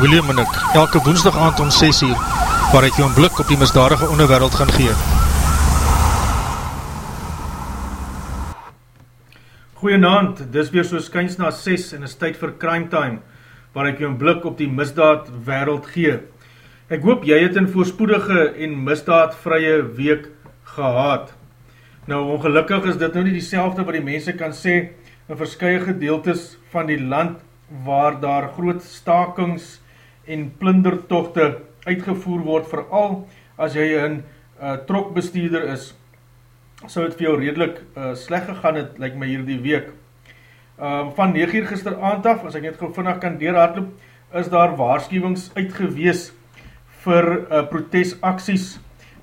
William Minnick, elke woensdag aand om 6 uur, waar ek jou een blik op die misdadige onderwereld gaan gee. Goeienaand, dis weer soos kyns na 6 en is tyd vir Crime Time, waar ek jou een blik op die misdaad wereld gee. Ek hoop jy het een voorspoedige en misdaadvrye week gehad. Nou ongelukkig is dit nou nie die wat die mense kan sê in verskye gedeeltes van die land waar daar groot stakings en plundertochte uitgevoer word, vooral as jy een uh, trokbestuurder is, so het vir jou redelijk uh, sleg gegaan het, lyk my hier die week. Uh, van 9 uur gister aand af, as ek net gauw vannacht kan deurhardloop, is daar waarschuwings uitgewees vir uh, protestaksies,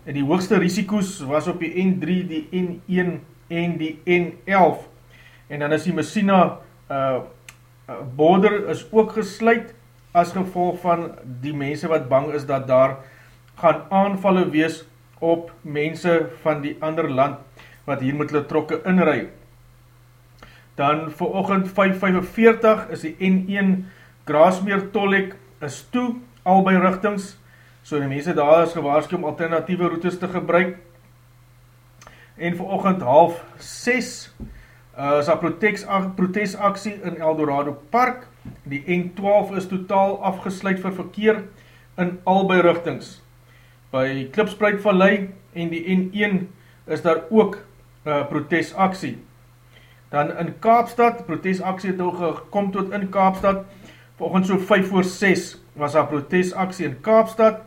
en die hoogste risiko's was op die N3, die N1 en die N11, en dan is die Messina uh, Eh, border is ook gesluit as gevolg van die mense wat bang is dat daar gaan aanvalle wees op mense van die ander land wat hier met hulle trokke inrui. Dan vir ochend 5.45 is die N1 Grasmeer Tollek is toe al by richtings, so die mense daar is gewaarskie om alternatieve routes te gebruik. En vir ochend half 6 uh, is daar protesaksie in Eldorado Park, die N12 is totaal afgesluit vir verkeer in albei richtings. By Klipspreid Vallei en die N1 is daar ook uh, protesaksie. Dan in Kaapstad, protesaksie het al gekom tot in Kaapstad, volgens so 5 voor 6 was daar protesaksie in Kaapstad,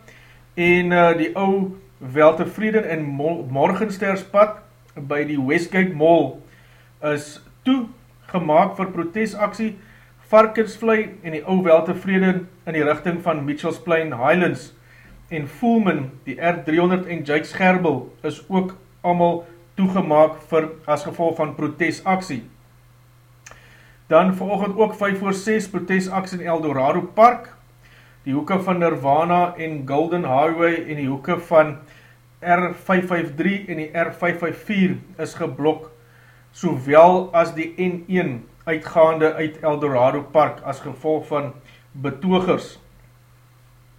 en uh, die ou Weltevreden en Morgensterspad by die Westgate Mall is toe gemaakt vir protesaksie Varkensvlei en die ou weltevrede in die richting van Mitchells Plain Highlands en Fulman, die R300 en Jake Scherbel is ook allemaal toegemaak vir as gevolg van protesaksie. Dan volgend ook 5 voor 6 protesaksie in Eldorado Park, die hoeke van Nirvana en Golden Highway en die hoeke van R553 en die R554 is geblok sowel as die N1 uitgaande uit Eldorado Park as gevolg van betogers.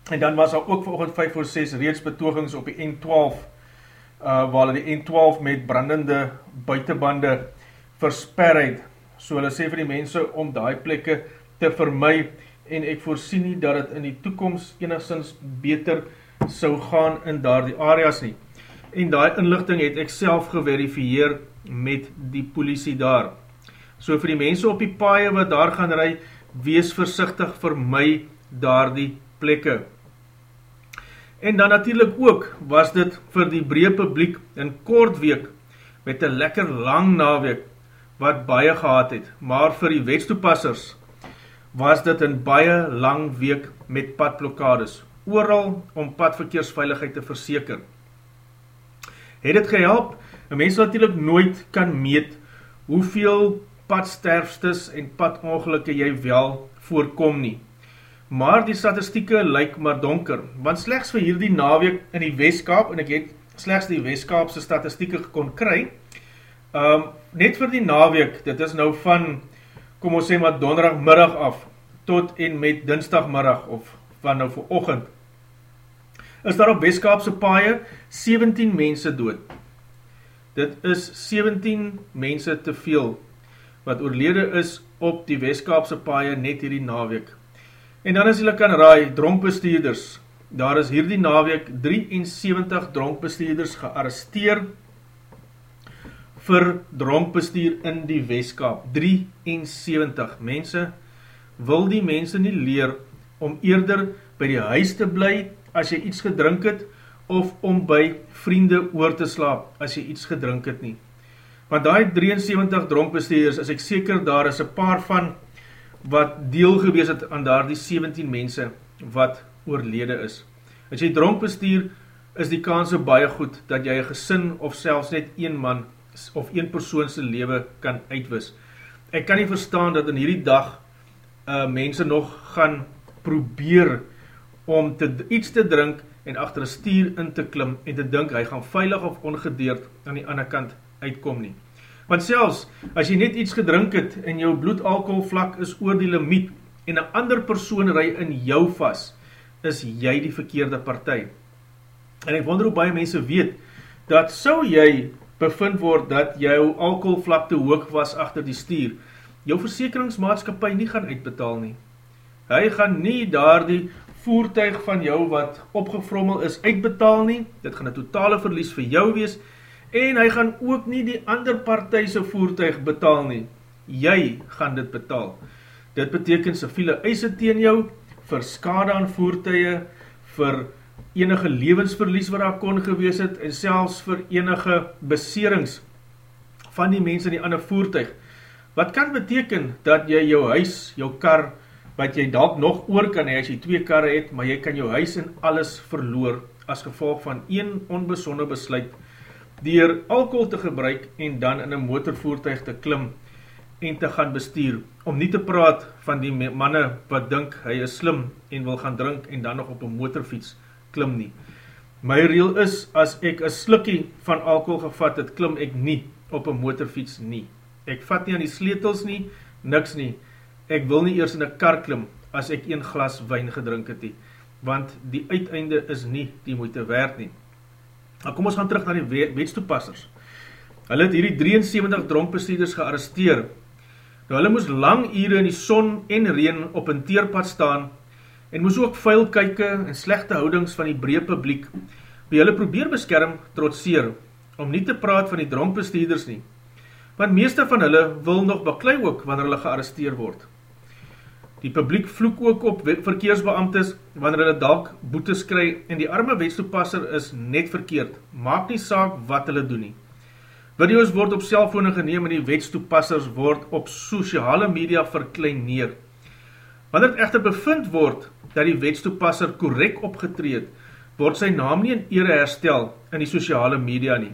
En dan was daar ook volgend 5 voor 6 reeds betogings op die N12 uh, waar die N12 met brandende buitenbande versperheid. So hulle sê vir die mense om die plekke te vermy en ek voorsien nie dat het in die toekomst enigszins beter sou gaan in daar die areas nie. En die inlichting het ek self geverifieer met die politie daar. So vir die mense op die paie wat daar gaan ry, wees versichtig vir my daar die plekke. En dan natuurlijk ook was dit vir die breed publiek in kort week met een lekker lang naweek wat baie gehad het. Maar vir die wetstoepassers was dit een baie lang week met padblokkades, ooral om padverkeersveiligheid te verseker. Het het gehelp? Een mens natuurlijk nooit kan meet hoeveel padsterfstes en padongelukke jy wel voorkom nie. Maar die statistieke lyk maar donker, want slechts vir hierdie naweek in die Westkaap, en ek het slechts die Westkaapse statistieke gekon kry, um, net vir die naweek, dit is nou van, kom ons sê maar donderdagmiddag af, tot en met dinsdagmiddag, of van nou vir ochend, is daar op Westkaapse paaie 17 mense dood, Dit is 17 mense te veel wat oorlede is op die Westkaapse paaie net hierdie naweek. En dan as julle kan raai, dronkbestuurders, daar is hierdie naweek 73 dronkbestuurders gearresteer vir dronkbestuur in die Westkaap. 73 mense wil die mense nie leer om eerder by die huis te bly as jy iets gedrink het, of om by vriende oor te slaap as jy iets gedrink het nie. Want die 73 dronkbestuurders, is ek seker daar is een paar van wat deel gewees het aan daar die 17 mense wat oorlede is. As jy dronkbestuur, is die kans so baie goed dat jy een gesin of selfs net een man of een persoonse lewe kan uitwis. Ek kan nie verstaan dat in hierdie dag uh, mense nog gaan probeer om te, iets te drink en achter een stier in te klim en te dink hy gaan veilig of ongedeerd aan die ander kant uitkom nie. Want selfs, as jy net iets gedrink het en jou bloedalkohol vlak is oor die limiet, en een ander persoon rij in jou vast, is jy die verkeerde partij. En ek wonder hoe baie mense weet, dat so jy bevind word dat jou alcoholvlakte hoog was achter die stuur, jou versekeringsmaatskapie nie gaan uitbetaal nie. Hy gaan nie daar die voertuig van jou wat opgevrommel is uitbetaal nie, dit gaan een totale verlies vir jou wees, en hy gaan ook nie die ander partijse voertuig betaal nie. Jy gaan dit betaal. Dit beteken siviele eise teen jou, vir skade aan voertuie, vir enige levensverlies wat daar kon gewees het, en selfs vir enige beserings van die mense in die ander voertuig. Wat kan beteken dat jy jou huis, jou kar, wat jy dalk nog oor kan hee as jy twee karre het, maar jy kan jou huis en alles verloor as gevolg van een onbesonde besluit dier alcohol te gebruik en dan in een motorvoertuig te klim en te gaan bestuur, om nie te praat van die manne wat dink hy is slim en wil gaan drink en dan nog op een motorfiets klim nie. My reel is, as ek een slikkie van alcohol gevat het, klim ek nie op een motorfiets nie. Ek vat nie aan die sleetels nie, niks nie. Ek wil nie eers in een kar klim as ek een glas wijn gedrink het nie, want die uiteinde is nie die moeite werd nie. Nou kom ons gaan terug na die wetstoepassers. Hulle het hierdie 73 dronkbestieders gearresteer. Nou hulle moes lang ure in die son en reen op een teerpad staan en moes ook vuil kyke en slechte houdings van die breed publiek wie hulle probeer beskerm trotseer om nie te praat van die dronkbestieders nie. Want meeste van hulle wil nog baklui ook wanneer hulle gearresteer word. Die publiek vloek ook op verkeersbeamtes wanneer hulle dalk boetes kry en die arme wetstoepasser is net verkeerd. Maak nie saak wat hulle doen nie. Video's word op cellfone geneem en die wetstoepassers word op sociale media verklein neer. Wanneer het echter bevind word dat die wetstoepasser korrek opgetreed, word sy naam nie in ere herstel in die sociale media nie.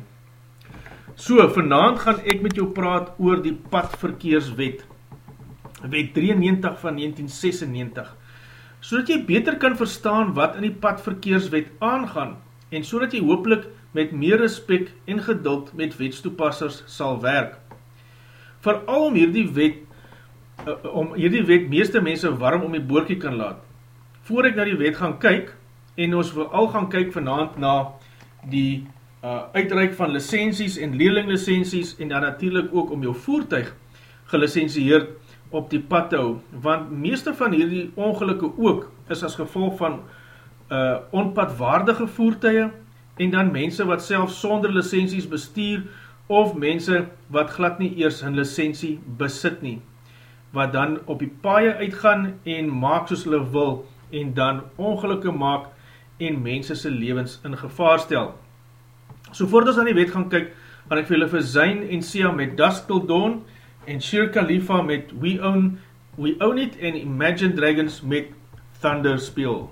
So, vanavond gaan ek met jou praat oor die padverkeerswet wet 93 van 1996, so dat jy beter kan verstaan wat in die padverkeerswet aangaan, en so dat jy hoopelik met meer respect en geduld met wetstoepassers sal werk. Vooral om hierdie wet, uh, om hierdie wet meeste mense warm om die boorkie kan laat. Voor ek na die wet gaan kyk, en ons wil al gaan kyk vanavond na die uh, uitreik van licenties en leerlinglicenties, en dan natuurlijk ook om jou voertuig gelicensieerd op die pad te hou, want meeste van hierdie ongelukke ook is as gevolg van uh, onpadwaardige voertuie en dan mense wat self sonder licenties bestuur of mense wat glad nie eers hun licentie besit nie, wat dan op die paie uitgaan en maak soos hulle wil en dan ongelukke maak en mense sy levens in gevaar stel. So voordat ons aan die wet gaan kyk, gaan ek vir julle vir Zayn en Sia met Dusk Till Dawn Shir Khalifa met We Own, We Own It en Imagine Dragons met Thunder speel.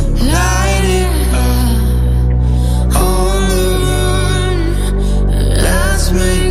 light up on the run. Let's make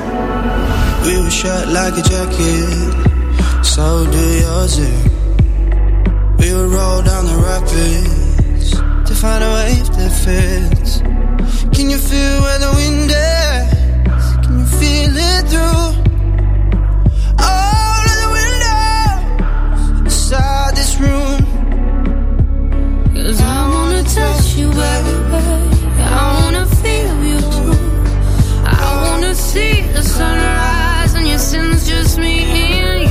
We were shot like a jacket, so do yours. Eh? We would roll down the rapids to find a wave that fits. Can you feel where the wind is? Can you feel it through all of the windows inside this room? Cause I wanna touch you, baby. I wanna feel you too. I wanna see the sunrise since just me and you.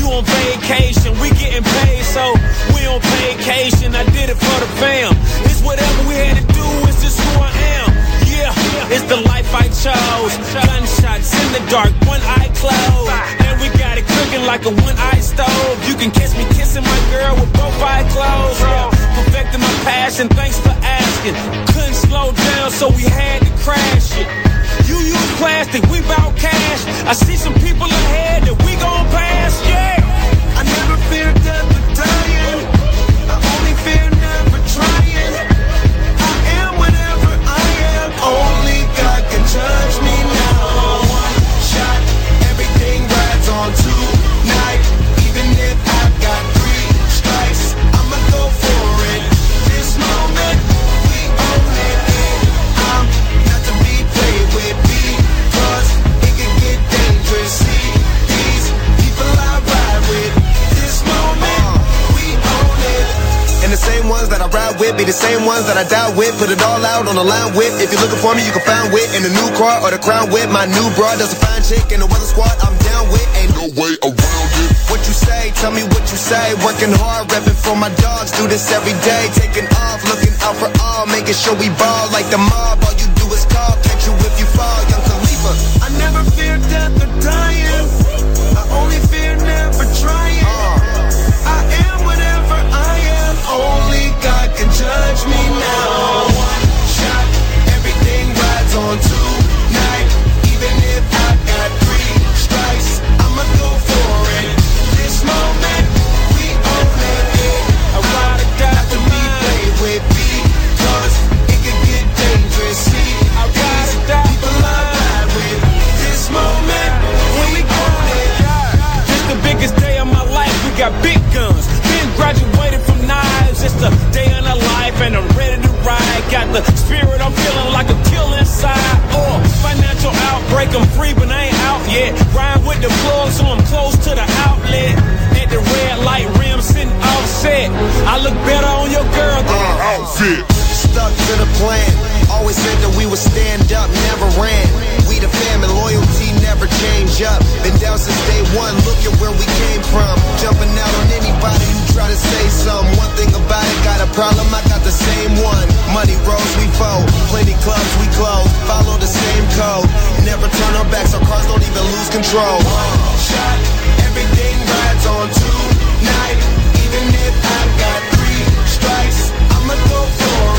You on vacation, we getting paid, so we on vacation. I did it for the fam. It's whatever we had to do, it's just who I am. Yeah, it's the life I chose. Gunshots in the dark, one eye closed. And we got it cooking like a one eye stove. You can catch me kissing my girl with both eyes closed. Yeah, perfecting my passion, thanks for asking. Couldn't slow down, so we had to crash it. You use plastic, we bout cash. I see some people ahead that we gon' pass, yeah. I never fear death be the same ones that I die with. Put it all out on the line with. If you're looking for me, you can find wit in the new car or the crown with. My new broad does a fine chick in the weather squad. I'm down with. Ain't no way around it. What you say, tell me what you say. Working hard, repping for my dogs, do this every day. Taking off, looking out for all, making sure we ball like the mob. All you do is call, catch you if you fall, young Khalifa. I never fear death touch me now. Outfit. Stuck to the plan. Always said that we would stand up, never ran. We the family, loyalty never change up. Been down since day one, look at where we came from. Jumping out on anybody who try to say something. One thing about it, got a problem, I got the same one. Money rolls, we fold. Plenty clubs, we close. Follow the same code. Never turn our backs, our cars don't even lose control. Shot, everything rides on tonight. Even if I got three strikes, Oh.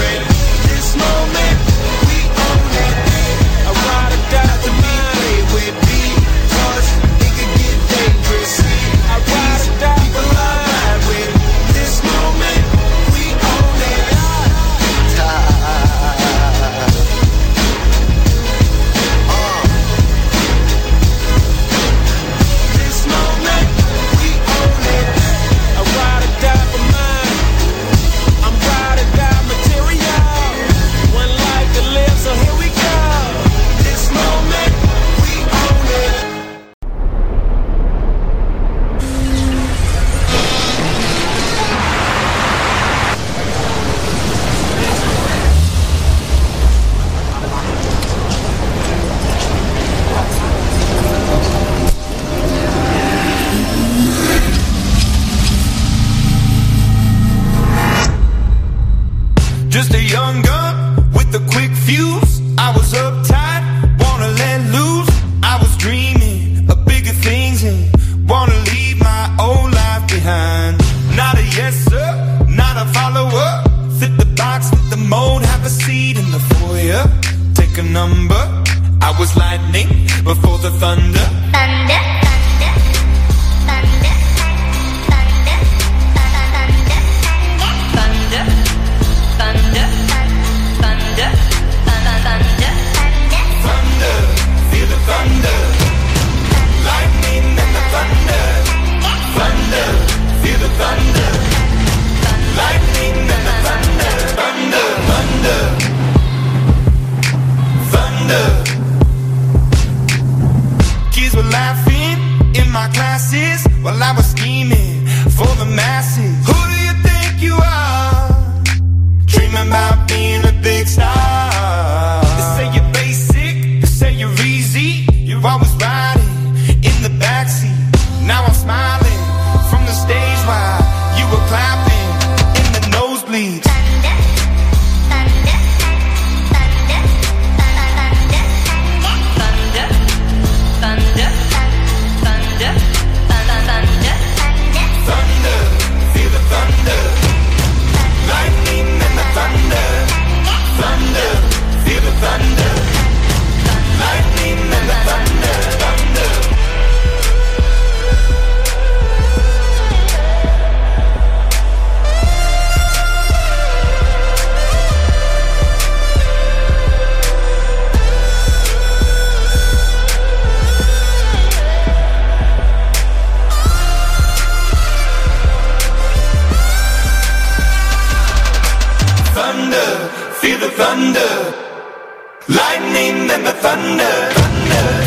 Thunder. Lightning and the thunder, thunder,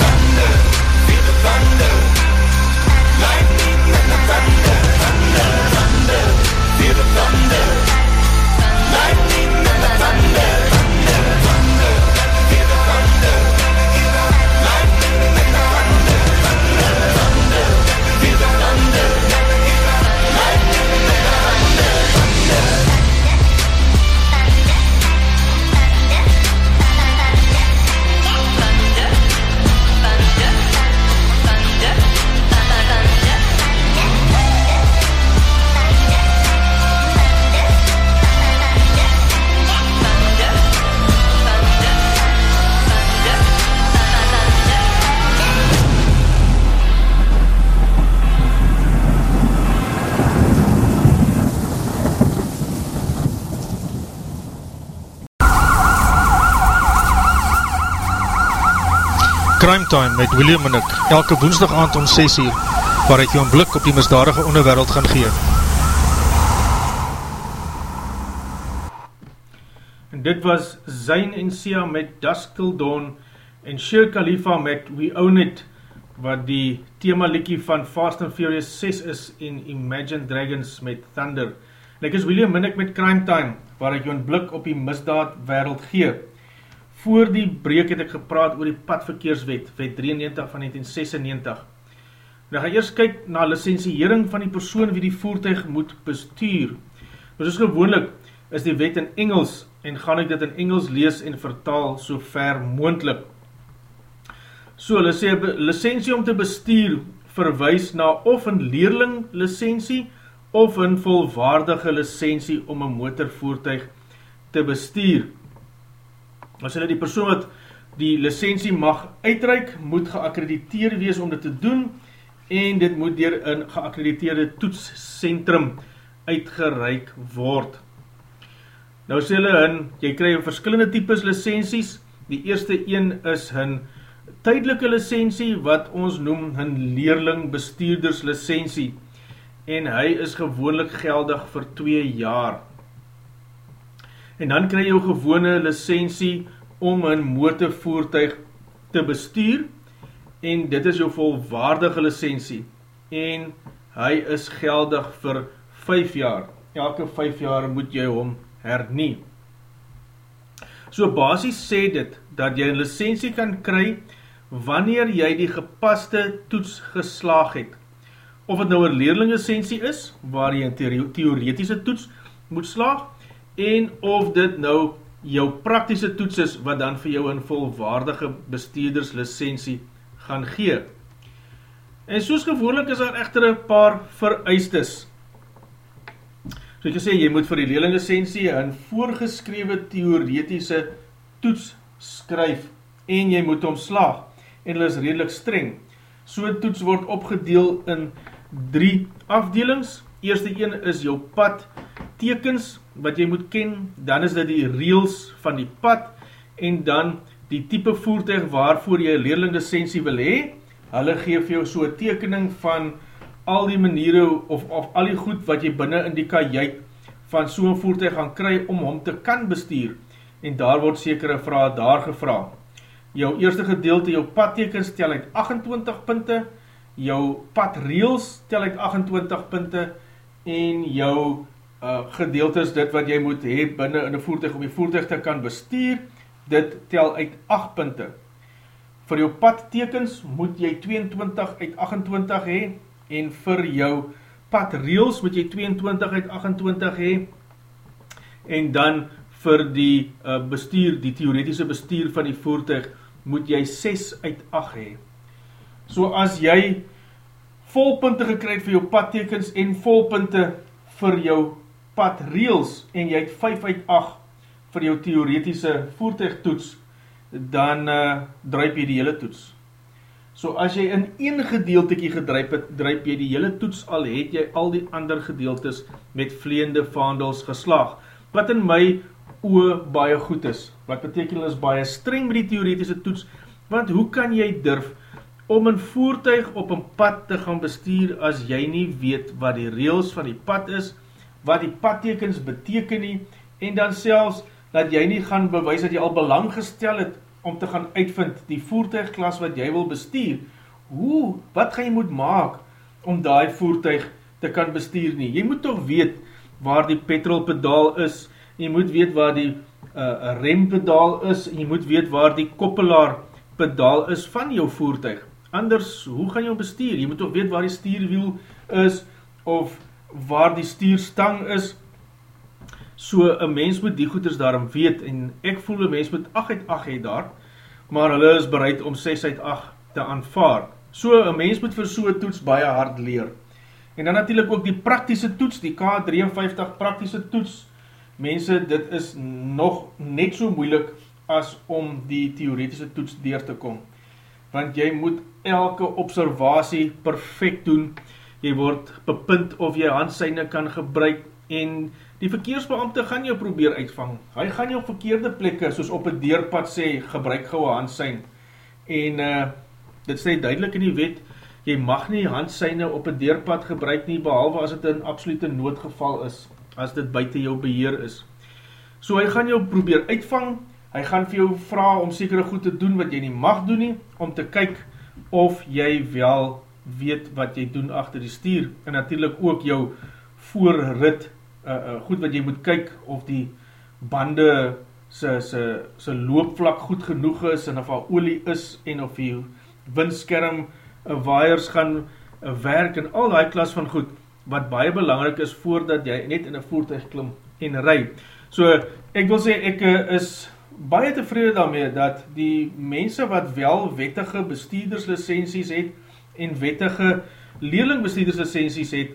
Crime Time met William Minnick, elke woensdag aand om 6 uur, waar ek jou een blik op die misdadige onderwereld gaan gee. En dit was Zayn en Sia met Dusk Till Dawn en Shir Khalifa met We Own It, wat die thema liekie van Fast and Furious 6 is en Imagine Dragons met Thunder. En ek is William Minnick met Crime Time, waar ek jou een blik op die misdaad wereld gee. Voor die breek het ek gepraat oor die padverkeerswet, wet 93 van 1996. Nou gaan eers kyk na licensiering van die persoon wie die voertuig moet bestuur. Nou soos gewoonlik is die wet in Engels en gaan ek dit in Engels lees en vertaal so ver moendlik. So, hulle sê, licensie om te bestuur verwys na of een leerling licensie of een volwaardige licensie om een motorvoertuig te bestuur. As hulle die persoon wat die licensie mag uitreik, moet geakkrediteer wees om dit te doen en dit moet dier een geakkrediteerde toetscentrum uitgereik word. Nou sê hulle hun, jy krijg verskillende types licensies, die eerste een is hun tydelike licensie, wat ons noem hun leerling bestuurderslicensie, en hy is gewoonlik geldig vir 2 jaar. En dan krijg jy gewone licensie om een motorvoertuig te bestuur, en dit is jou volwaardige licensie, en hy is geldig vir 5 jaar. Elke 5 jaar moet jy hom hernie. So basis sê dit, dat jy een licensie kan kry, wanneer jy die gepaste toets geslaag het. Of het nou een leerlinglicensie is, waar jy een theoretische toets moet slaag, en of dit nou jou praktische toets is, wat dan vir jou een volwaardige bestuurderslicensie gaan gee. En soos gewoonlik is daar echter een paar vereistes. So ek sê, jy moet vir die leerlinglicensie een voorgeskrewe theoretische toets skryf, en jy moet omslaag, en hulle is redelijk streng. So toets word opgedeel in drie afdelings. Eerste een is jou pad tekens, wat jy moet ken, dan is dit die reels van die pad, en dan die type voertuig waarvoor jy leerlinglicensie wil hee, hulle geef jou so tekening van al die maniere of, of al die goed wat jy binnen in die kajuit van so'n voertuig gaan kry om hom te kan bestuur, en daar word sekere vraag daar gevra. Jou eerste gedeelte, jou padtekens tel uit 28 punte, jou padreels tel uit 28 punte, en jou uh, gedeeltes, dit wat jy moet hee binnen in die voertuig, om die voertuig te kan bestuur, dit tel uit 8 punte. Vir jou padtekens moet jy 22 uit 28 hee, en vir jou padreels moet jy 22 uit 28 hee, en dan vir die uh, bestuur, die theoretische bestuur van die voertuig, moet jy 6 uit 8 hee. So as jy volpunte gekryd vir jou padtekens en volpunte vir jou padreels en jy het 5 uit 8 vir jou theoretische voertuigtoets, dan uh, druip jy die hele toets. So as jy in een gedeeltekie gedruip het, druip jy die hele toets al het jy al die ander gedeeltes met vleende vaandels geslaag, wat in my oe baie goed is. Wat beteken is baie streng met die theoretische toets, want hoe kan jy durf om een voertuig op een pad te gaan bestuur as jy nie weet wat die reels van die pad is, wat die padtekens beteken nie, en dan selfs dat jy nie gaan bewys dat jy al belang gestel het om te gaan uitvind die voertuigklas wat jy wil bestuur, hoe, wat gaan jy moet maak om die voertuig te kan bestuur nie? Jy moet toch weet waar die petrolpedaal is, jy moet weet waar die uh, rempedaal is, jy moet weet waar die koppelaar pedaal is van jou voertuig. Anders, hoe gaan jy bestuur? Jy moet toch weet waar die stuurwiel is, of waar die stuurstang is, So, een mens moet die goeders daarom weet, en ek voel een mens moet 8 uit 8 hee daar, maar hulle is bereid om 6 uit 8 te aanvaar. So, een mens moet vir so'n toets baie hard leer. En dan natuurlijk ook die praktische toets, die K53 praktische toets, mense, dit is nog net so moeilik as om die theoretische toets deur te kom. Want jy moet elke observatie perfect doen, jy word bepind of jy handsyne kan gebruik, en Die verkeersbeamte gaan jou probeer uitvang. Hy gaan jou verkeerde plekke, soos op een deurpad sê, gebruik gauw een handsyn. En uh, dit sê duidelik in die wet, jy mag nie handsyne op een deurpad gebruik nie, behalwe as dit in absolute noodgeval is, as dit buiten jou beheer is. So hy gaan jou probeer uitvang, hy gaan vir jou vraag om sekere goed te doen wat jy nie mag doen nie, om te kyk of jy wel weet wat jy doen achter die stuur, en natuurlijk ook jou voorrit, uh, uh, goed wat jy moet kyk, of die bande sy, sy, sy loopvlak goed genoeg is, en of al olie is, en of die windskerm uh, waaiers gaan uh, werk, en al die klas van goed, wat baie belangrik is, voordat jy net in een voertuig klim en ry. So, ek wil sê, ek uh, is baie tevrede daarmee, dat die mense wat wel wettige bestuurderslicenties het, en wettige leerlingbestuurderslicenties het,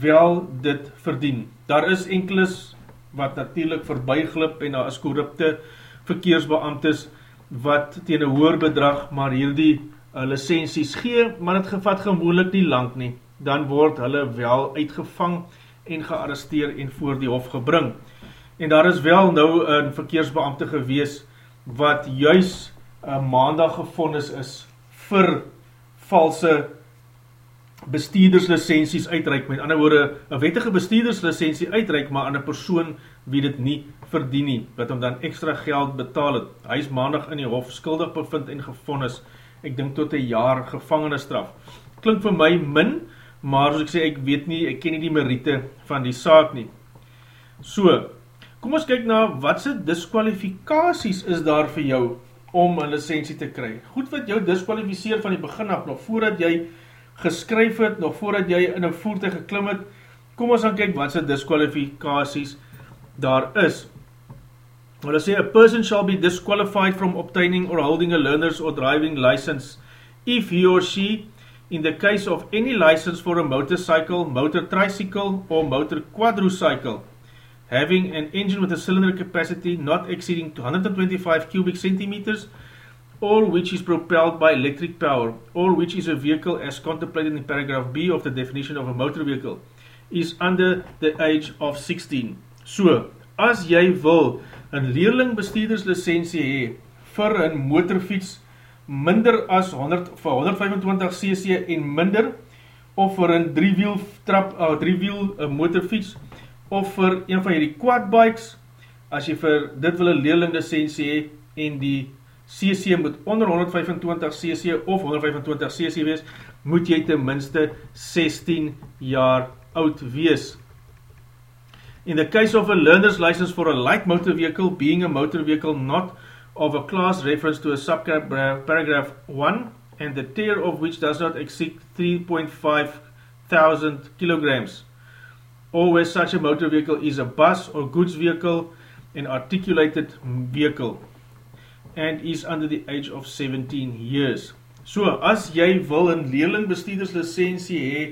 wel dit verdien. Daar is enkeles wat natuurlijk verbyglip en daar is korrupte verkeersbeamtes wat teen een hoer bedrag maar hierdie uh, licenties gee, maar het gevat gemoelik nie lang nie. Dan word hulle wel uitgevang en gearresteer en voor die hof gebring. En daar is wel nou een verkeersbeamte gewees wat juis uh, maandag gevonnis is vir valse bestuurderslicenties uitreik, met ander woorde, een wettige bestuurderslicentie uitreik, maar aan een persoon wie dit nie verdien nie, wat hom dan extra geld betaal het. Hy is maandag in die hof skuldig bevind en gevonnis, ek dink tot een jaar gevangenisstraf. Klink vir my min, maar soos ek sê, ek weet nie, ek ken nie die meriete van die saak nie. So, kom ons kyk na, wat sy disqualificaties is daar vir jou, om een licentie te kry. Goed wat jou disqualificeer van die begin af, nog voordat jy geskryf het, nog voordat jy in een voertuig geklim het, kom ons dan kyk wat sy disqualificaties daar is. Hulle sê, a person shall be disqualified from obtaining or holding a learner's or driving license if he or she, in the case of any license for a motorcycle, motor tricycle or motor quadricycle, having an engine with a cylinder capacity not exceeding 225 cubic centimeters, or which is propelled by electric power, or which is a vehicle as contemplated in paragraph B of the definition of a motor vehicle, is under the age of 16. So, as jy wil een leerlingbestuurderslicensie hee vir een motorfiets minder as 100, vir 125cc en minder, of vir een driewiel trap, uh, driewiel uh, motorfiets, of vir een van hierdie quadbikes, as jy vir dit wil een leerlinglicensie hee, en die CC moet onder 125cc of 125cc wees, moet jy ten minste 16 jaar oud wees. In the case of a learner's license for a light motor vehicle, being a motor vehicle not of a class reference to a subparagraph 1, and the tier of which does not exceed 3.5 thousand kilograms, or where such a motor vehicle is a bus or goods vehicle, an articulated vehicle, and is under the age of 17 years. So, as jy wil een leerlingbestuurderslicensie hee,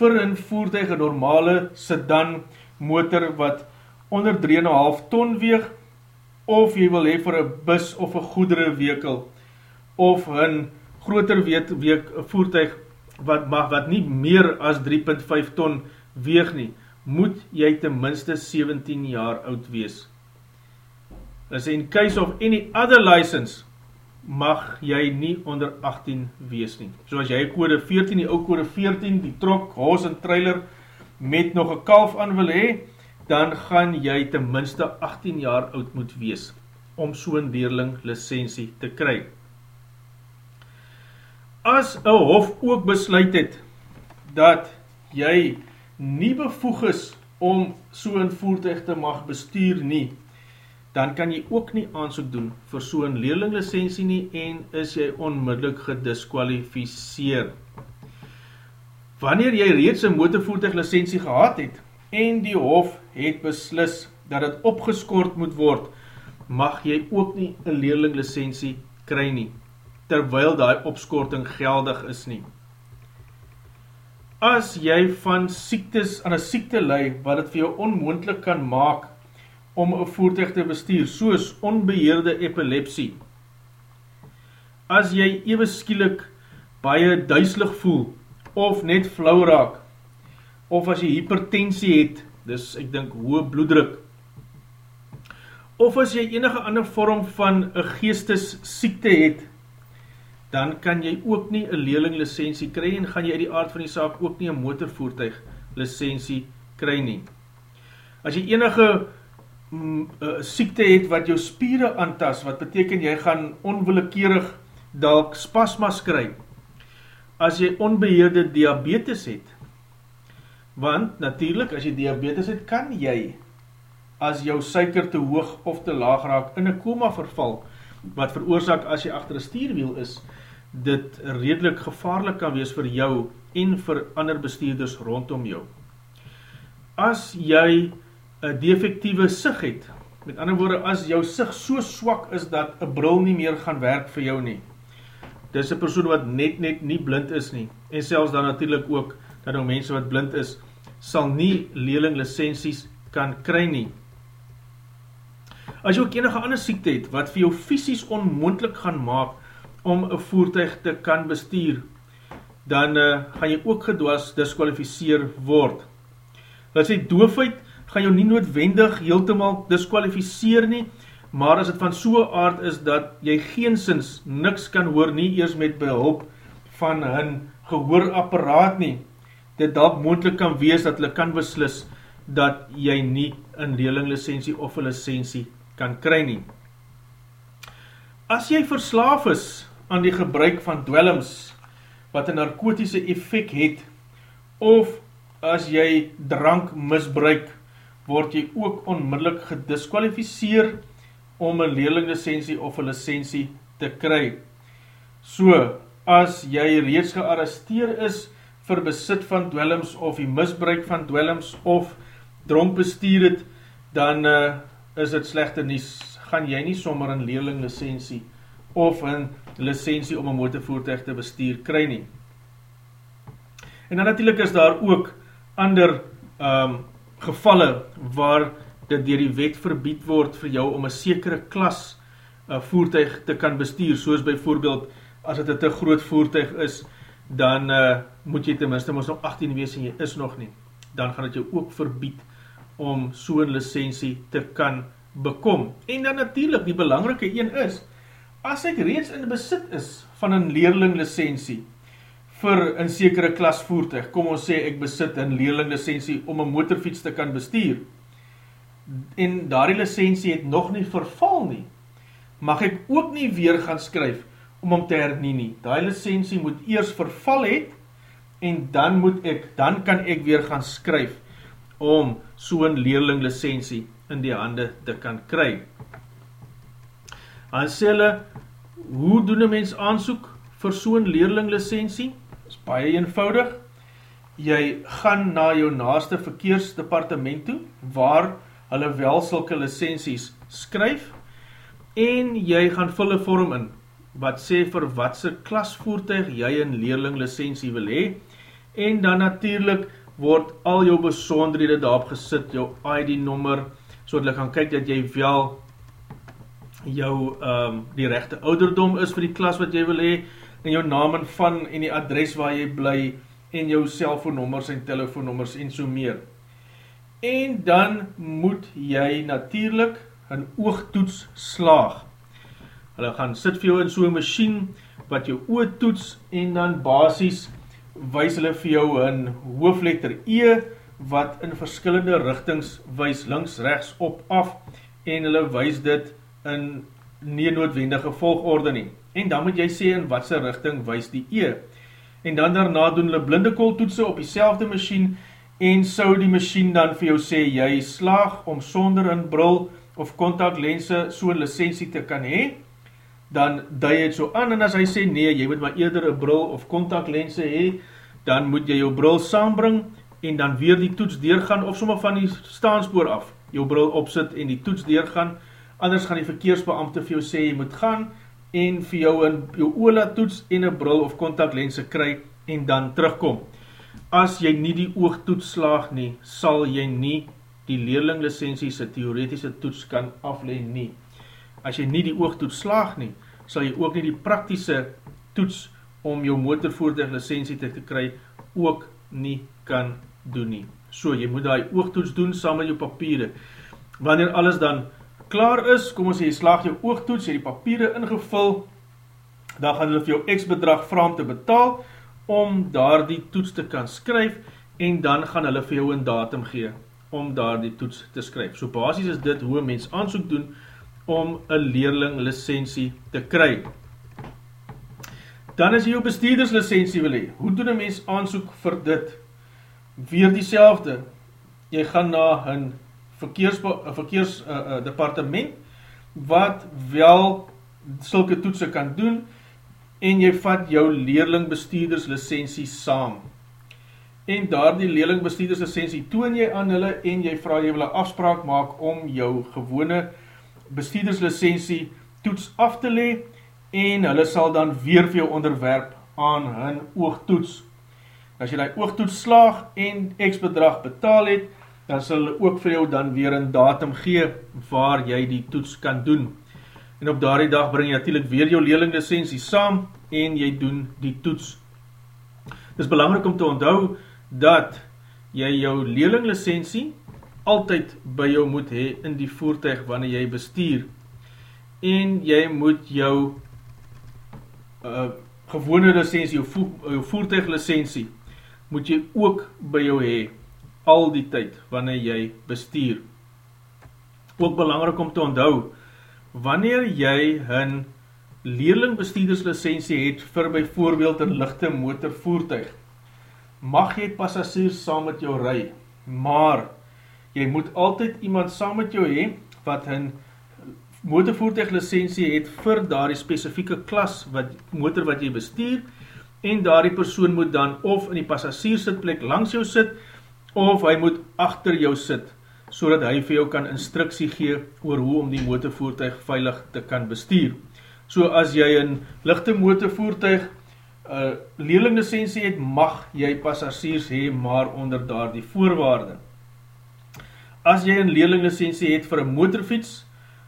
vir een voertuig, een normale sedan motor wat onder 3,5 ton weeg, of jy wil hee vir een bus of een goedere vehikel, of een groter weet, week, voertuig wat, mag, wat nie meer as 3,5 ton weeg nie, moet jy ten minste 17 jaar oud wees. As in case of any other license, mag jy nie onder 18 wees nie. So as jy kode 14, die ou kode 14, die trok, hos en trailer, met nog een kalf aan wil hee, dan gaan jy ten minste 18 jaar oud moet wees, om so'n leerling licensie te kry. As een hof ook besluit het, dat jy nie bevoeg is om so'n voertuig te mag bestuur nie, dan kan jy ook nie aansoek doen vir so'n leerlinglicensie nie en is jy onmiddellik gedisqualificeer. Wanneer jy reeds een motorvoertuiglicensie gehad het en die hof het beslis dat het opgeskort moet word, mag jy ook nie een leerlinglicensie kry nie, terwyl die opskorting geldig is nie. As jy van siektes aan een siekte lei, wat het vir jou onmoendlik kan maak, om een voertuig te bestuur, soos onbeheerde epilepsie. As jy ewe skielik baie duiselig voel, of net flauw raak, of as jy hypertensie het, dis ek dink hoë bloeddruk, of as jy enige ander vorm van een geestes siekte het, dan kan jy ook nie een leerling licensie kry en gaan jy uit die aard van die saak ook nie een motorvoertuig licensie kry nie. As jy enige mm, uh, siekte het wat jou spiere aantas, wat beteken jy gaan onwillekeurig dalk spasmas kry, as jy onbeheerde diabetes het, want natuurlijk as jy diabetes het, kan jy as jou suiker te hoog of te laag raak in een koma verval, wat veroorzaak as jy achter een stuurwiel is, dit redelijk gevaarlik kan wees vir jou en vir ander bestuurders rondom jou. As jy een defectieve sig het, met ander woorde, as jou sig so swak is dat een bril nie meer gaan werk vir jou nie, dis een persoon wat net net nie blind is nie, en selfs dan natuurlijk ook, dat nou mense wat blind is, sal nie leerling licenties kan kry nie. As jy ook enige ander siekte het, wat vir jou fysisk onmoendlik gaan maak, om een voertuig te kan bestuur, dan uh, gaan jy ook gedwas disqualificeer word. Dat sê doofheid gaan jou nie noodwendig heeltemal disqualificeer nie, maar as het van so aard is dat jy geensins niks kan hoor nie eers met behulp van hun gehoorapparaat nie, dit dalk moendlik kan wees dat hulle kan beslis dat jy nie een leerlinglicensie of een licensie kan kry nie. As jy verslaaf is aan die gebruik van dwellings wat een narkotiese effect het, of as jy drank misbruik, word jy ook onmiddellik gedisqualificeer om een leerlinglicensie of een licensie te kry. So, as jy reeds gearresteer is vir besit van dwellings of die misbruik van dwellings of dronk bestuur het, dan uh, is het slechte nies, gaan jy nie sommer een leerlinglicensie of een licensie om een motorvoertuig te bestuur kry nie. En dan natuurlijk is daar ook ander um, gevalle waar dit dier die wet verbied word vir jou om een sekere klas uh, voertuig te kan bestuur, soos bijvoorbeeld as het een te groot voertuig is, dan uh, moet jy tenminste ons nog 18 wees en jy is nog nie. Dan gaan het jou ook verbied om so'n licensie te kan bekom. En dan natuurlijk, die belangrike een is, as ek reeds in besit is van een leerling licensie vir een sekere klas voertuig, kom ons sê ek besit een leerling licensie om een motorfiets te kan bestuur, en daar die licensie het nog nie verval nie, mag ek ook nie weer gaan skryf om om te hernie nie. Die licensie moet eers verval het, en dan moet ek, dan kan ek weer gaan skryf om so'n leerling licensie in die hande te kan kry. Dan sê hulle, hoe doen een mens aansoek vir so'n leerling licensie? Dit is baie eenvoudig. Jy gaan na jou naaste verkeersdepartement toe, waar hulle wel sulke licensies skryf, en jy gaan vul een vorm in, wat sê vir watse klasvoertuig jy een leerling licensie wil hee, en dan natuurlijk word al jou besonderhede daarop gesit, jou ID-nommer, so dat hulle kan kyk dat jy wel jou um, die rechte ouderdom is vir die klas wat jy wil hee, en jou naam en van en die adres waar jy bly, en jou cellfoonnommers en telefoonnommers en so meer. En dan moet jy natuurlijk een oogtoets slaag. Hulle gaan sit vir jou in so'n machine, wat jou oogtoets, en dan basis wys hulle vir jou een hoofletter E, wat in verskillende richtings wys links, rechts, op, af, en hulle wys dit in nie noodwendige volgorde nie. En dan moet jy sê in watse richting wys die E. En dan daarna doen hulle blinde kooltoetse op die selfde machine en sou die machine dan vir jou sê, jy slaag om sonder een bril of contactlense so'n licensie te kan hee, dan duid het so aan, en as hy sê, nee, jy moet maar eerder een bril of contactlense hee, dan moet jy jou bril saambring, en dan weer die toets deurgaan, of sommer van die staanspoor af, jou bril opsit en die toets deurgaan, anders gaan die verkeersbeamte vir jou sê, jy moet gaan, en vir jou in jou ola toets en een bril of contactlense kry, en dan terugkom. As jy nie die oogtoets slaag nie, sal jy nie die leerlinglicensie sy theoretische toets kan afleen nie. As jy nie die oogtoets slaag nie, sal jy ook nie die praktische toets om jou motorvoertuig licensie te, te kry, ook nie kan doen nie. So, jy moet die oogtoets doen saam met jou papiere. Wanneer alles dan klaar is, kom ons sê, jy slaag jou oogtoets, jy die papiere ingevul, dan gaan hulle vir jou x bedrag vra om te betaal om daar die toets te kan skryf en dan gaan hulle vir jou een datum gee om daar die toets te skryf. So basis is dit hoe een mens aansoek doen om een leerling licensie te kry. Dan as jy jou bestuurderslicensie wil hee, hoe doen een mens aansoek vir dit? Weer die selfde, jy gaan na een verkeersdepartement verkeers, uh, uh, departement, wat wel sulke toetse kan doen en jy vat jou leerling bestuurderslicensie saam. En daar die leerling bestuurderslicensie toon jy aan hulle en jy vraag jy wil een afspraak maak om jou gewone bestuurderslicensie toets af te le en hulle sal dan weer vir jou onderwerp aan hun oogtoets. As jy die oogtoets slaag en x bedrag betaal het, dan sal hulle ook vir jou dan weer een datum gee waar jy die toets kan doen. En op daardie dag bring jy natuurlijk weer jou leerlinglicensie saam en jy doen die toets. Het is belangrijk om te onthou dat jy jou leerlinglicensie altyd by jou moet hee in die voertuig wanneer jy bestuur. En jy moet jou uh, gewone licensie, jou, vo jou voertuiglicensie, moet jy ook by jou hee al die tyd wanneer jy bestuur. Ook belangrijk om te onthou, wanneer jy een leerlingbestuurderslicensie het vir byvoorbeeld een lichte motorvoertuig, mag jy passagiers saam met jou ry, maar jy moet altyd iemand saam met jou hee, wat een motorvoertuiglicensie het vir daar die specifieke klas wat, motor wat jy bestuur, en daar die persoon moet dan of in die passagiersitplek langs jou sit, of hy moet achter jou sit, so dat hy vir jou kan instruksie gee oor hoe om die motorvoertuig veilig te kan bestuur. So as jy een lichte motorvoertuig uh, leerlinglicensie het, mag jy passagiers hee, maar onder daar die voorwaarde. As jy een leerlinglicensie het vir een motorfiets,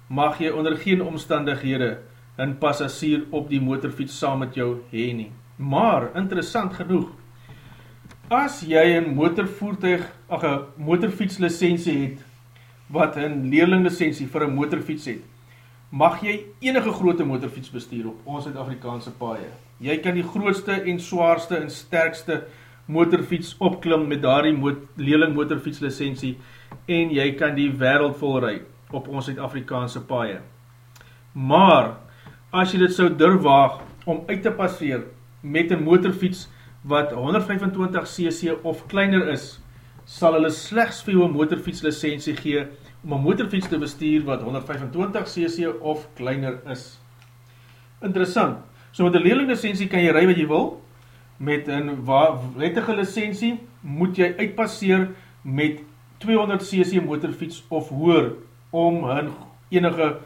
mag jy onder geen omstandighede een passagier op die motorfiets saam met jou hee nie. Maar, interessant genoeg, as jy een motorvoertuig, ach, een motorfietslicensie het, wat een leerlinglicensie vir een motorfiets het, mag jy enige grote motorfiets bestuur op ons Zuid-Afrikaanse paaie. Jy kan die grootste en zwaarste en sterkste motorfiets opklim met daar die moot, leerling motorfietslicensie en jy kan die wereld vol ry op ons Zuid-Afrikaanse paaie. Maar, as jy dit so durf waag om uit te passeer met een motorfiets wat 125cc of kleiner is, sal hulle slechts vir jou een motorfietslicensie gee om een motorfiets te bestuur wat 125cc of kleiner is. Interessant. So met een leerlinglicensie kan jy rij wat jy wil, met een wettige licensie moet jy uitpasseer met 200cc motorfiets of hoer om hun enige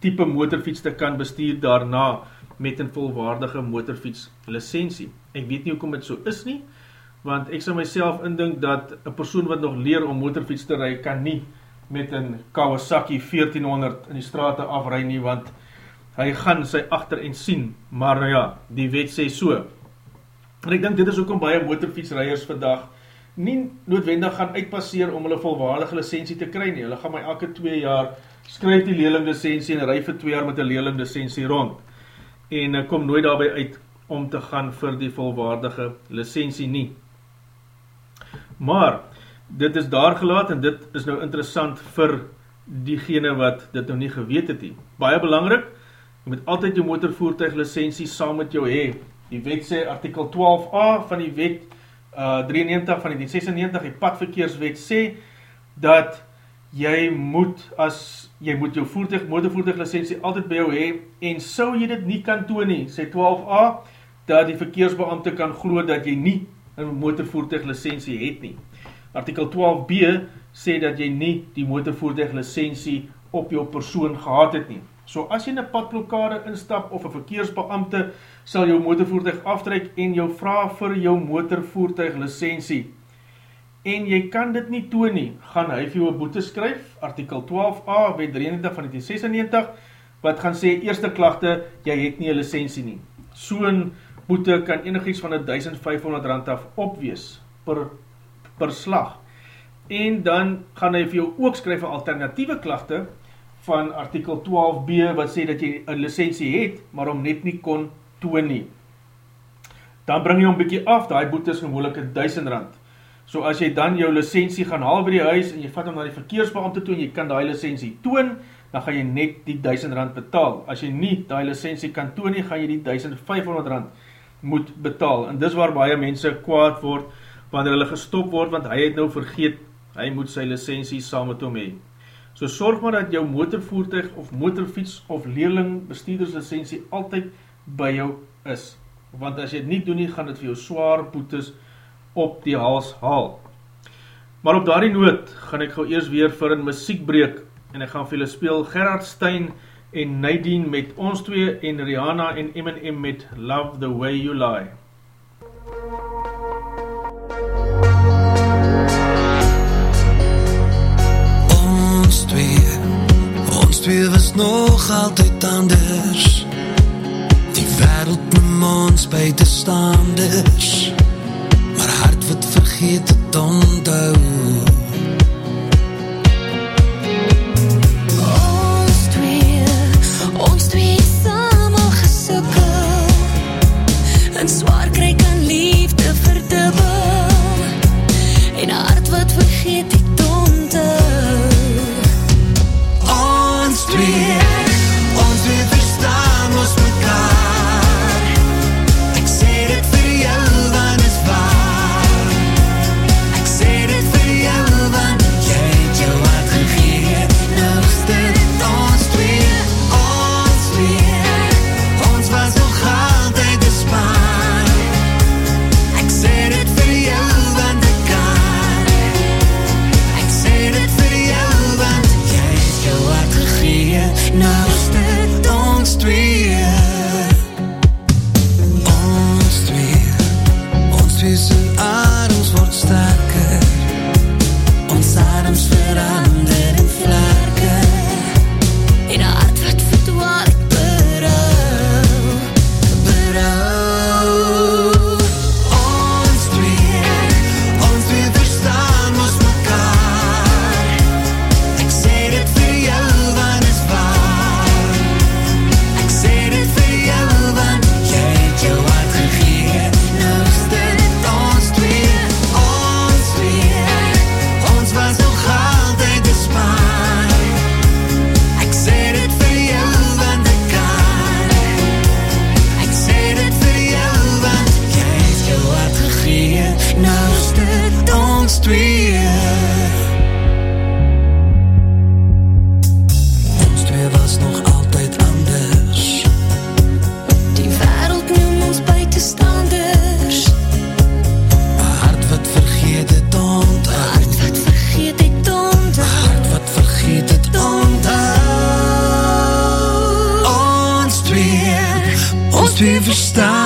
type motorfiets te kan bestuur daarna met een volwaardige motorfiets licensie. Ek weet nie hoekom het so is nie, want ek sal myself indink dat een persoon wat nog leer om motorfiets te rij, kan nie met een Kawasaki 1400 in die straat afrij nie, want hy gaan sy achter en sien, maar nou ja, die wet sê so. En ek dink dit is ook om baie motorfietsrijders vandag nie noodwendig gaan uitpasseer om hulle volwaardige licensie te kry nie. Hulle gaan my elke 2 jaar skryf die leerling licensie en rij vir 2 jaar met die leerling licensie rond. En kom nooit daarby uit om te gaan vir die volwaardige licensie nie. Maar, dit is daar gelaat en dit is nou interessant vir diegene wat dit nou nie geweet het nie. Baie belangrik, jy moet altyd jou motorvoertuig licensie saam met jou hee. Die wet sê artikel 12a van die wet uh, 93 van die 96, die padverkeerswet sê, dat jy moet as jy moet jou voertuig, motorvoertuig licensie altyd by jou hee, en so jy dit nie kan toon nie, sê 12a, dat die verkeersbeamte kan glo dat jy nie een motorvoertuig licensie het nie. Artikel 12b sê dat jy nie die motorvoertuig licensie op jou persoon gehad het nie. So as jy in een padblokkade instap of een verkeersbeamte sal jou motorvoertuig aftrek en jou vraag vir jou motorvoertuig licensie en jy kan dit nie toon nie, gaan hy vir jou een boete skryf, artikel 12a, wet 93 van 1996, wat gaan sê, eerste klachte, jy het nie een licensie nie. So'n boete kan enigiets van 1500 rand af opwees per, per slag. En dan gaan hy vir jou ook skryf een alternatieve klachte van artikel 12b wat sê dat jy een licensie het, maar om net nie kon toon nie. Dan bring jy hom bykie af, die boete is gewoonlik 1000 rand. So as jy dan jou licensie gaan haal by die huis en jy vat hom na die verkeersbeamte toe en jy kan die licensie toon, dan gaan jy net die 1000 rand betaal. As jy nie die licensie kan toon nie, gaan jy die 1500 rand moet betaal. En dis waar baie mense kwaad word, wanneer hulle gestop word, want hy het nou vergeet, hy moet sy licensie saam met hom hee. So sorg maar dat jou motorvoertuig of motorfiets of leerling bestuurderslicensie altyd by jou is. Want as jy het nie doen nie, gaan dit vir jou swaar boetes op die hals haal. Maar op daardie noot gaan ek gou eers weer vir een muziekbreek en ek gaan vir julle speel Gerard Stein en Nadine met ons twee en Rihanna en M&M met Love the Way You Lie. Ons twee, ons twee was nog altyd anders Die wereld noem ons Maar hart wat vergeet het onthou Ons twee, ons twee saam al gesukkel En swaar kry kan liefde verdubbel En hart wat vergeet het onthou Ons twee, Ons twee verstaan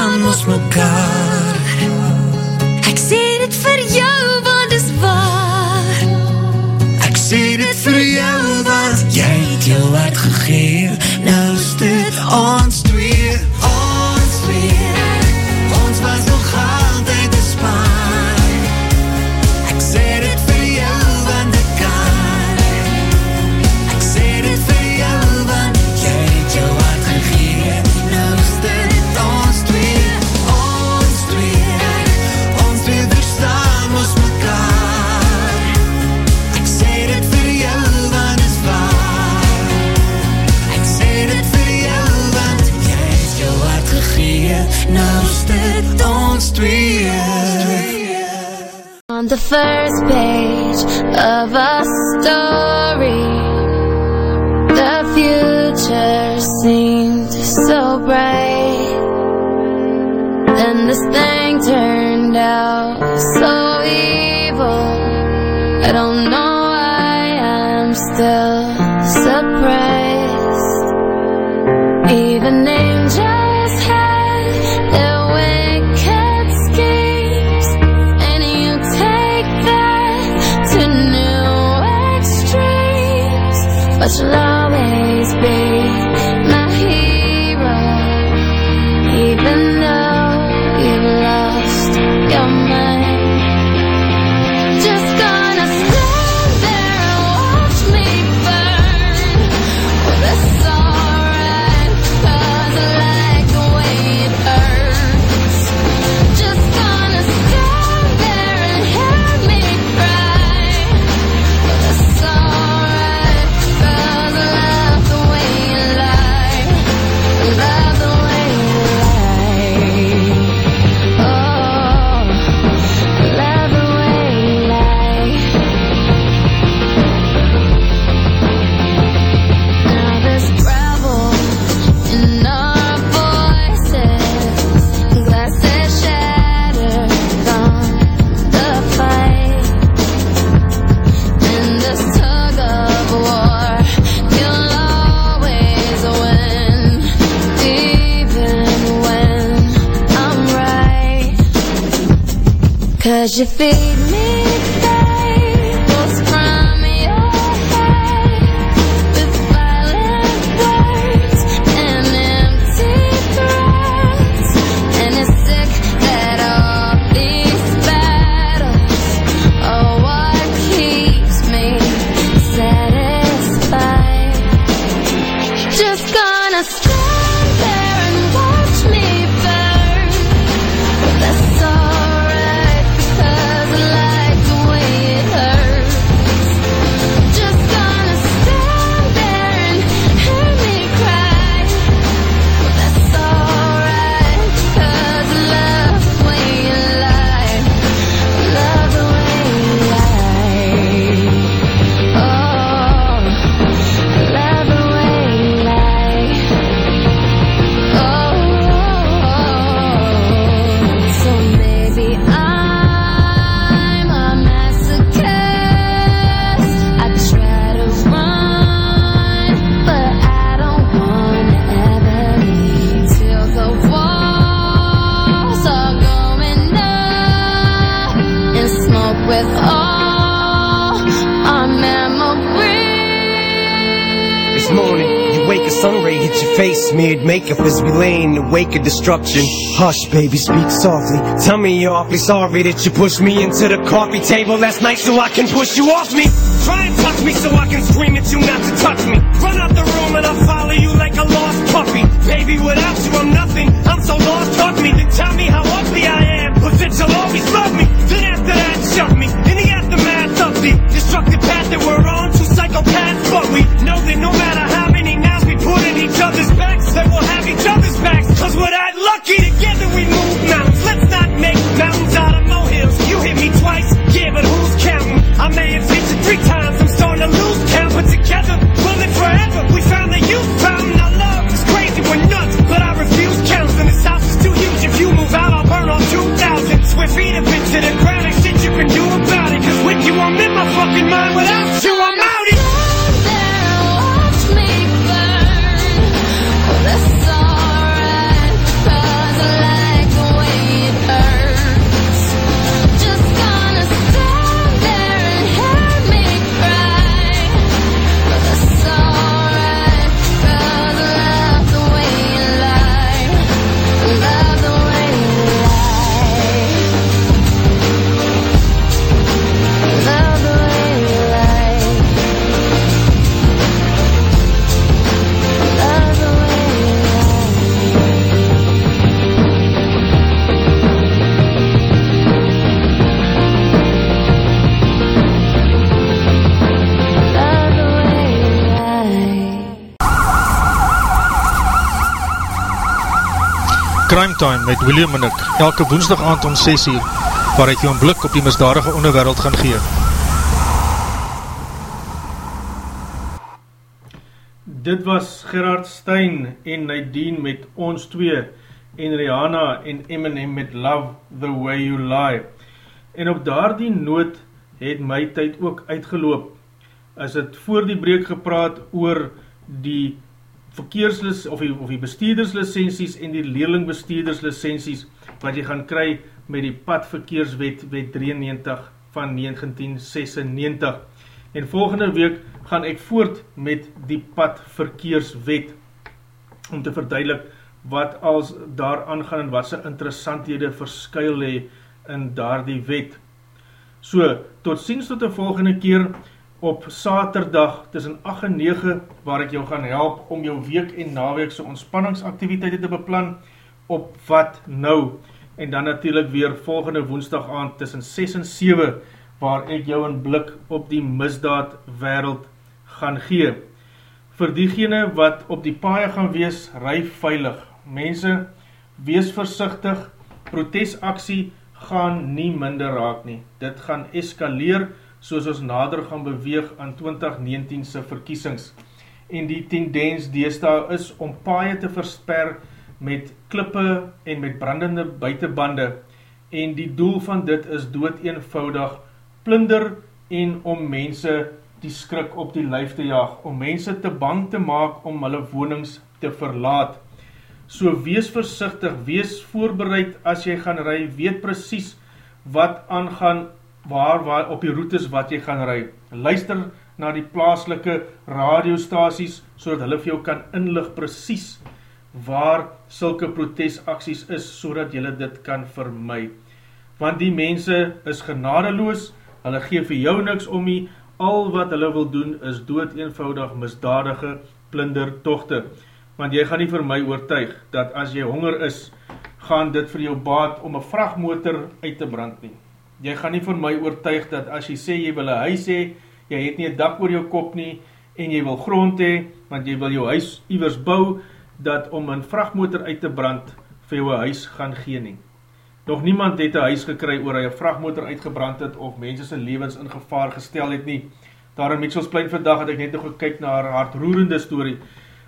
first page smeared makeup as we lay in the wake of destruction. Hush, baby, speak softly. Tell me you're awfully sorry that you pushed me into the coffee table last night so I can push you off me. Try and touch me so I can scream at you not to touch me. Run out the room and I'll follow you like a lost puppy. Baby, without you I'm nothing. I'm so lost, fuck me. Then tell me how ugly I am, but that you'll always love me. Then after that, shove me in the aftermath of the destructive path that we're on. Two psychopaths, but we know that no matter how many knives we put in each other's have each other's backs. Cause we're that lucky together we move mountains. Let's not make mountains out of molehills. You hit me twice, yeah, but who's counting? I may have hit you three times, I'm starting to lose count, but together we'll live forever. We found that you found our love. It's crazy, we're nuts, but I refuse counseling. This house is too huge. If you move out, I'll burn off 2,000 square feet of it to the ground. Ain't shit you can do about it. Cause with you, I'm in my fucking mind. Without Crime Time met William ek, elke woensdag aand om 6 uur, waar ek jou een blik op die misdadige onderwereld gaan gee. Dit was Gerard Stein en Nadine met ons twee en Rihanna en Eminem met Love the Way You Lie. En op daardie noot het my tyd ook uitgeloop. As het voor die breek gepraat oor die verkeerslis of die, of die bestuurderslicensies en die leerlingbestuurderslicensies wat jy gaan kry met die padverkeerswet wet 93 van 1996. En volgende week gaan ek voort met die padverkeerswet om te verduidelik wat als daar aangaan en wat sy interessanthede verskuil he in daardie wet. So, tot ziens tot die volgende keer op saterdag tussen 8 en 9 waar ek jou gaan help om jou week en naweekse ontspanningsaktiviteite te beplan op wat nou en dan natuurlijk weer volgende woensdag aand tussen 6 en 7 waar ek jou een blik op die misdaad wereld gaan gee. Vir diegene wat op die paaie gaan wees, ry veilig. Mense, wees versichtig, protesaksie gaan nie minder raak nie. Dit gaan eskaleer soos ons nader gaan beweeg aan 2019 se verkiesings. En die tendens deesdae is om paaie te versper met klippe en met brandende buitebande en die doel van dit is dood eenvoudig plunder en om mense die skrik op die lyf te jaag, om mense te bang te maak om hulle wonings te verlaat. So wees versichtig, wees voorbereid as jy gaan ry, weet precies wat aangaan waar, waar op die routes wat jy gaan ry. Luister na die plaaslike radiostasies sodat hulle vir jou kan inlig presies waar sulke protesaksies is sodat jy dit kan vermy. Want die mense is genadeloos, hulle gee vir jou niks om nie, al wat hulle wil doen is dood eenvoudig misdadige plundertochte. Want jy gaan nie vir my oortuig dat as jy honger is, gaan dit vir jou baat om 'n vragmotor uit te brand nie. Jy gaan nie vir my oortuig dat as jy sê jy wil 'n huis hê, jy het nie 'n dak oor jou kop nie en jy wil grond hê, want jy wil jou huis iewers bou, dat om 'n vragmotor uit te brand vir jou huis gaan gee nie. Nog niemand het 'n huis gekry oor hy 'n vragmotor uitgebrand het of mense se lewens in gevaar gestel het nie. Daar in Mitchellsplein vandag het ek net nog gekyk na 'n hartroerende storie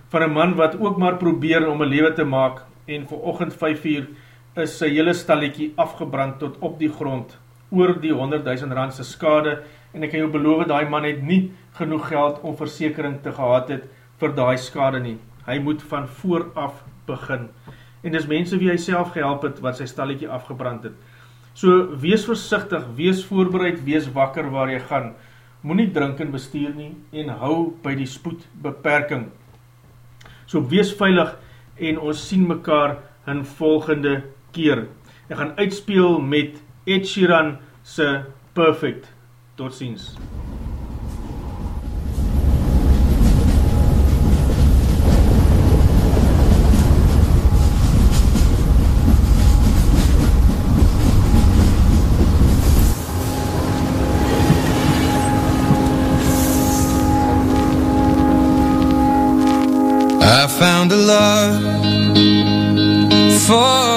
van 'n man wat ook maar probeer om 'n lewe te maak en vir oggend 5uur is sy hele stalletjie afgebrand tot op die grond oor die 100 000 rand se skade en ek kan jou beloof daai man het nie genoeg geld om versekering te gehad het vir daai skade nie. Hy moet van voor af begin. En dis mense wie hy self gehelp het wat sy stalletjie afgebrand het. So wees versigtig, wees voorbereid, wees wakker waar jy gaan. Moenie drink en bestuur nie en hou by die spoedbeperking. So wees veilig en ons sien mekaar in volgende keer. Ek gaan uitspeel met Ed Sheeran se Perfect. Totsiens. I found a love for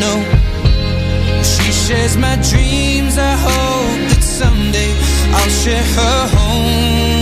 know. She shares my dreams. I hope that someday I'll share her home.